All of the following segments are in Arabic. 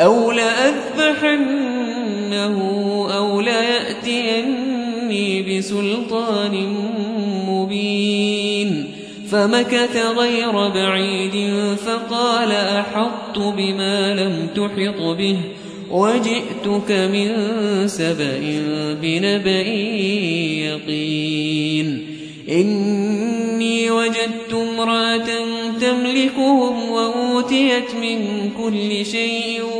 أو لأذبحنه أو ليأتيني بسلطان مبين فمكث غير بعيد فقال أحطت بما لم تحط به وجئتك من سبأ بنبأ يقين إن إني وجدت امرأة تملكهم وأوتيت من كل شيء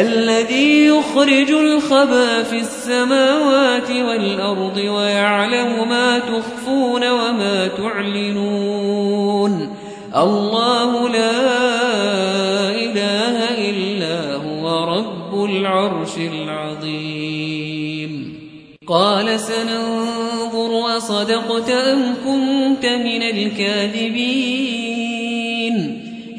الذي يخرج الخبأ في السماوات والأرض ويعلم ما تخفون وما تعلنون. الله لا إله إلا هو رب العرش العظيم. قال سننظر أصدقت أم كنت من الكاذبين.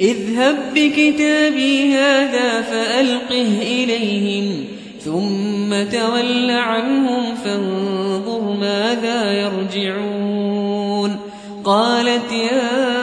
اذهب بكتابي هذا فألقه إليهم ثم تول عنهم فانظر ماذا يرجعون. قالت يا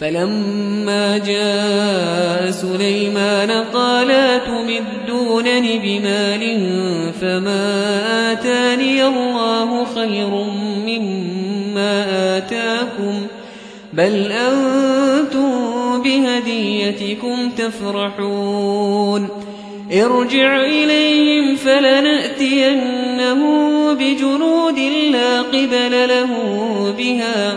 فلما جاء سليمان قال تمدونني بمال فما آتاني الله خير مما آتاكم بل أنتم بهديتكم تفرحون ارجع إليهم فلنأتينهم بجنود لا قبل له بها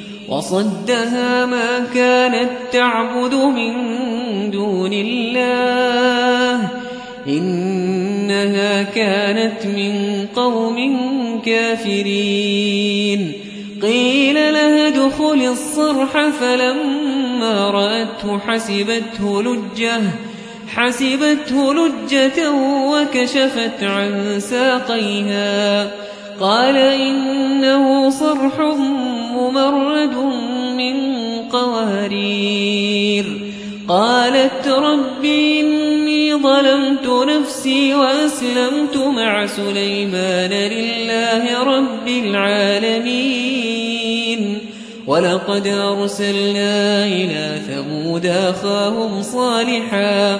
وصدها ما كانت تعبد من دون الله. إنها كانت من قوم كافرين. قيل لها ادخل الصرح فلما رأته حسبته لجة. حسبته لجة وكشفت عن ساقيها. قال إنه صرح ممرد من قوارير. قالت رب إني ظلمت نفسي وأسلمت مع سليمان لله رب العالمين. ولقد أرسلنا إلى ثمود أخاهم صالحا.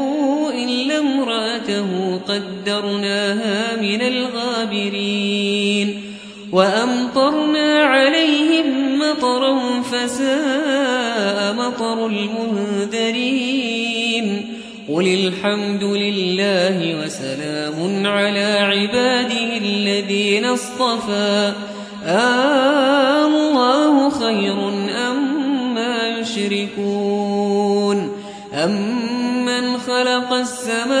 امرأته قدرناها من الغابرين وأمطرنا عليهم مطرا فساء مطر المنذرين قل الحمد لله وسلام على عباده الذين اصطفى آه الله خير أما يشركون أمن خلق السماوات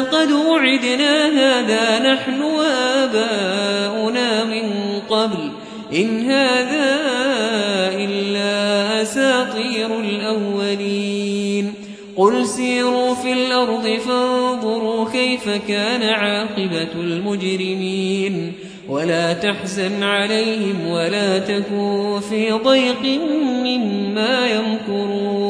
لقد وعدنا هذا نحن وآباؤنا من قبل. إن هذا إلا أساطير الأولين. قل سيروا في الأرض فانظروا كيف كان عاقبة المجرمين. ولا تحزن عليهم ولا تكون في ضيق مما يمكرون.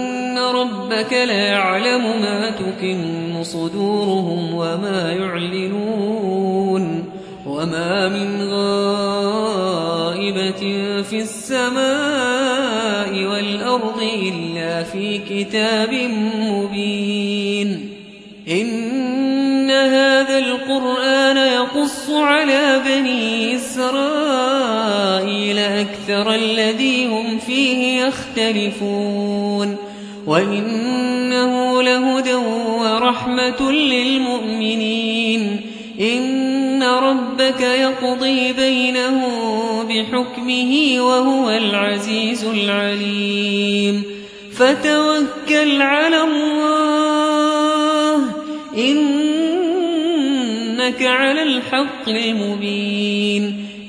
ربك ليعلم ما تكن صدورهم وما يعلنون وما من غائبة في السماء والأرض إلا في كتاب مبين. إن هذا القرآن يقص على بني إسرائيل أكثر الذي هم فيه يختلفون. وإنه لهدى ورحمة للمؤمنين إن ربك يقضي بينهم بحكمه وهو العزيز العليم فتوكل على الله إنك على الحق المبين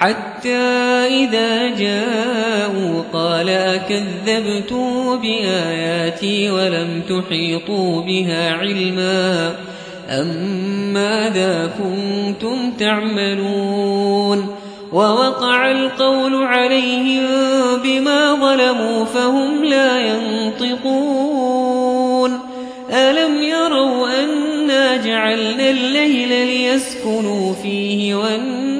حتى إذا جاءوا قال أكذبتم بآياتي ولم تحيطوا بها علما أم ماذا كنتم تعملون ووقع القول عليهم بما ظلموا فهم لا ينطقون ألم يروا أنا جعلنا الليل ليسكنوا فيه والنهار